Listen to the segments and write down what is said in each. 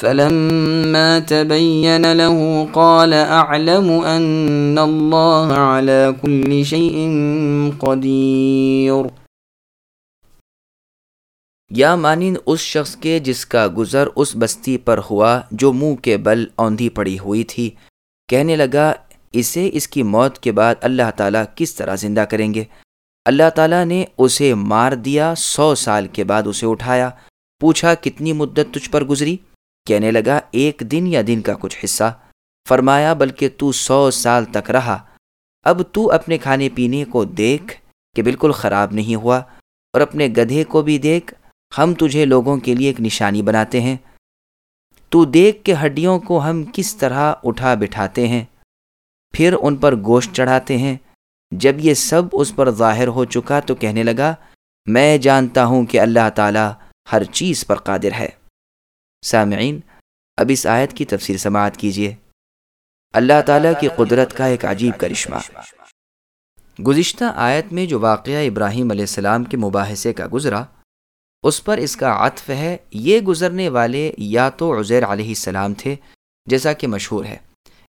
فلما تبين له قال أعلم أن الله على كل شيء قدير. یا مانند اس شخص کے جس کا گزر اس بستی پر ہوا جو منہ کے بل اوندھی پڑی ہوئی تھی، کہنے لگا، اسے اس کی موت کے بعد اللہ تعالیٰ کس طرح زندہ کریں گے؟ اللہ تعالیٰ نے اسے مار دیا، سو سال کے بعد اسے اٹھایا۔ پوچھا، کتنی مدت تجھ پر گزری؟ کہنے لگا، ایک دن یا دن کا کچھ حصہ؟ فرمایا، بلکہ تو سو سال تک رہا۔ اب تو اپنے کھانے پینے کو دیکھ کہ بالکل خراب نہیں ہوا اور اپنے گدھے کو بھی دیکھ، ہم تجھے لوگوں کے لیے ایک نشانی بناتے ہیں۔ تو دیکھ کے ہڈیوں کو ہم کس طرح اٹھا بٹھاتے ہیں۔ پھر ان پر گوشت چڑھاتے ہیں۔ جب یہ سب اس پر ظاہر ہو چکا تو کہنے لگا، میں جانتا ہوں کہ اللہ تعالیٰ ہر چیز پر قادر ہے۔ سامعین، اب اس آیت کی تفسیر سماعت کیجیے اللہ تعالیٰ کی قدرت کا ایک عجیب کرشمہ۔ گزشتہ آیت میں جو واقعہ ابراہیم علیہ السلام کے مباحثے کا گزرا، اس پر اس کا عطف ہے، یہ گزرنے والے یا تو عزیر علیہ السلام تھے، جیسا کہ مشہور ہے،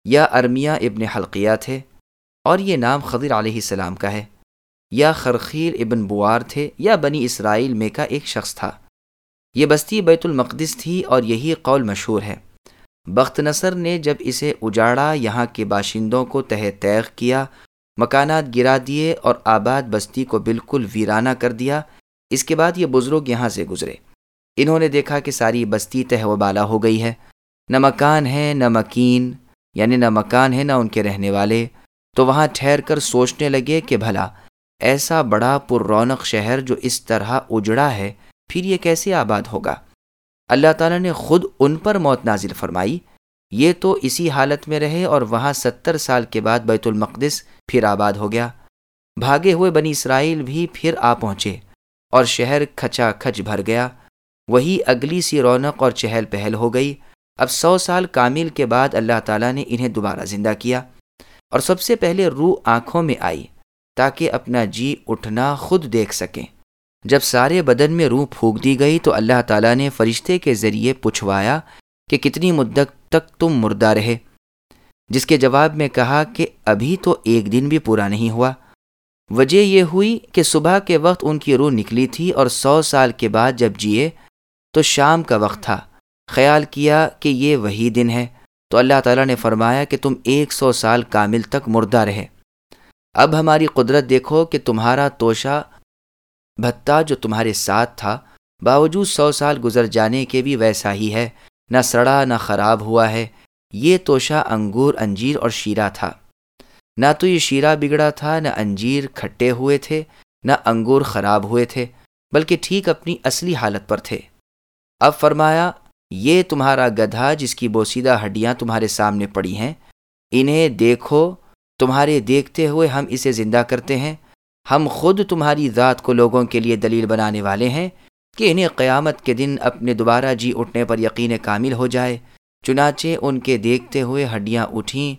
یا ارمیہ ابن حلقیہ تھے، اور یہ نام خضر علیہ السلام کا ہے، یا خرخیر ابن بوار تھے، یا بنی اسرائیل میں کا ایک شخص تھا۔ یہ بستی بیت المقدس تھی اور یہی قول مشہور ہے۔ بخت نصر نے جب اسے اجاڑا، یہاں کے باشندوں کو تہ تیغ کیا، مکانات گرا دیے اور آباد بستی کو بالکل ویرانہ کر دیا، اس کے بعد یہ بزرگ یہاں سے گزرے۔ انہوں نے دیکھا کہ ساری بستی تہ و بالا ہو گئی ہے۔ نہ مکان ہے، نہ مکین یعنی نہ مکان ہے، نہ ان کے رہنے والے۔ تو وہاں ٹھہر کر سوچنے لگے کہ بھلا ایسا بڑا پر رونق شہر جو اس طرح اجڑا ہے پھر یہ کیسے آباد ہوگا؟ اللہ تعالیٰ نے خود ان پر موت نازل فرمائی۔ یہ تو اسی حالت میں رہے اور وہاں ستر سال کے بعد بیت المقدس پھر آباد ہو گیا۔ بھاگے ہوئے بنی اسرائیل بھی پھر آ پہنچے اور شہر کھچا کھچ بھر گیا۔ وہی اگلی سی رونق اور چہل پہل ہو گئی۔ اب سو سال کامل کے بعد اللہ تعالیٰ نے انہیں دوبارہ زندہ کیا اور سب سے پہلے روح آنکھوں میں آئی تاکہ اپنا جی اٹھنا خود دیکھ سکیں۔ جب سارے بدن میں روح پھونک دی گئی تو اللہ تعالیٰ نے فرشتے کے ذریعے پوچھوایا کہ کتنی مدت تک تم مردہ رہے؟ جس کے جواب میں کہا کہ ابھی تو ایک دن بھی پورا نہیں ہوا۔ وجہ یہ ہوئی کہ صبح کے وقت ان کی روح نکلی تھی اور سو سال کے بعد جب جیے تو شام کا وقت تھا۔ خیال کیا کہ یہ وہی دن ہے۔ تو اللہ تعالیٰ نے فرمایا کہ تم ایک سو سال کامل تک مردہ رہے۔ اب ہماری قدرت دیکھو کہ تمہارا توشہ بھتا جو تمہارے ساتھ تھا، باوجود سو سال گزر جانے کے بھی ویسا ہی ہے۔ نہ سڑا، نہ خراب ہوا ہے۔ یہ توشہ انگور، انجیر اور شیرہ تھا۔ نہ تو یہ شیرہ بگڑا تھا، نہ انجیر کھٹے ہوئے تھے، نہ انگور خراب ہوئے تھے، بلکہ ٹھیک اپنی اصلی حالت پر تھے۔ اب فرمایا، یہ تمہارا گدھا جس کی بوسیدہ ہڈیاں تمہارے سامنے پڑی ہیں، انہیں دیکھو، تمہارے دیکھتے ہوئے ہم اسے زندہ کرتے ہیں۔ ہم خود تمہاری ذات کو لوگوں کے لیے دلیل بنانے والے ہیں کہ انہیں قیامت کے دن اپنے دوبارہ جی اٹھنے پر یقین کامل ہو جائے۔ چنانچہ ان کے دیکھتے ہوئے ہڈیاں اٹھیں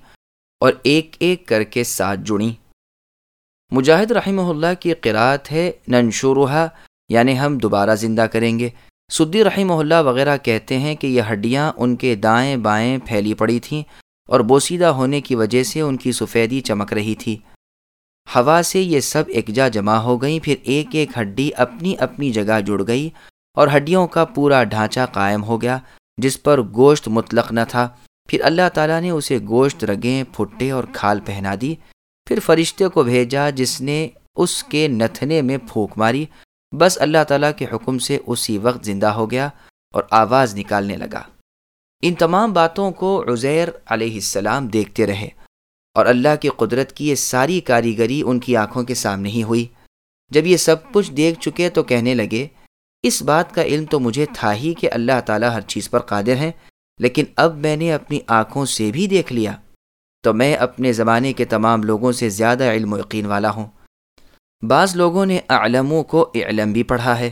اور ایک ایک کر کے ساتھ جڑیں۔ مجاہد رحمہ اللہ کی قرآت ہے ننشورہ یعنی ہم دوبارہ زندہ کریں گے۔ سدی رحمہ اللہ وغیرہ کہتے ہیں کہ یہ ہڈیاں ان کے دائیں بائیں پھیلی پڑی تھیں اور بوسیدہ ہونے کی وجہ سے ان کی سفیدی چمک رہی تھی۔ ہوا سے یہ سب ایکجا جمع ہو گئیں، پھر ایک ایک ہڈی اپنی اپنی جگہ جڑ گئی اور ہڈیوں کا پورا ڈھانچہ قائم ہو گیا، جس پر گوشت مطلق نہ تھا۔ پھر اللہ تعالیٰ نے اسے گوشت رگیں، پھٹے اور کھال پہنا دی۔ پھر فرشتے کو بھیجا، جس نے اس کے نتھنے میں پھونک ماری۔ بس اللہ تعالیٰ کے حکم سے اسی وقت زندہ ہو گیا اور آواز نکالنے لگا۔ ان تمام باتوں کو عزیر علیہ السلام دیکھتے رہے۔ اور اللہ کی قدرت کی یہ ساری کاریگری ان کی آنکھوں کے سامنے ہی ہوئی۔ جب یہ سب کچھ دیکھ چکے تو کہنے لگے، اس بات کا علم تو مجھے تھا ہی کہ اللہ تعالیٰ ہر چیز پر قادر ہے لیکن اب میں نے اپنی آنکھوں سے بھی دیکھ لیا۔ تو میں اپنے زمانے کے تمام لوگوں سے زیادہ علم و یقین والا ہوں۔ بعض لوگوں نے علموں کو علم بھی پڑھا ہے۔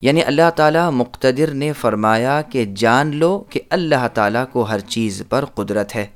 یعنی اللہ تعالیٰ مقتدر نے فرمایا کہ جان لو کہ اللہ تعالیٰ کو ہر چیز پر قدرت ہے۔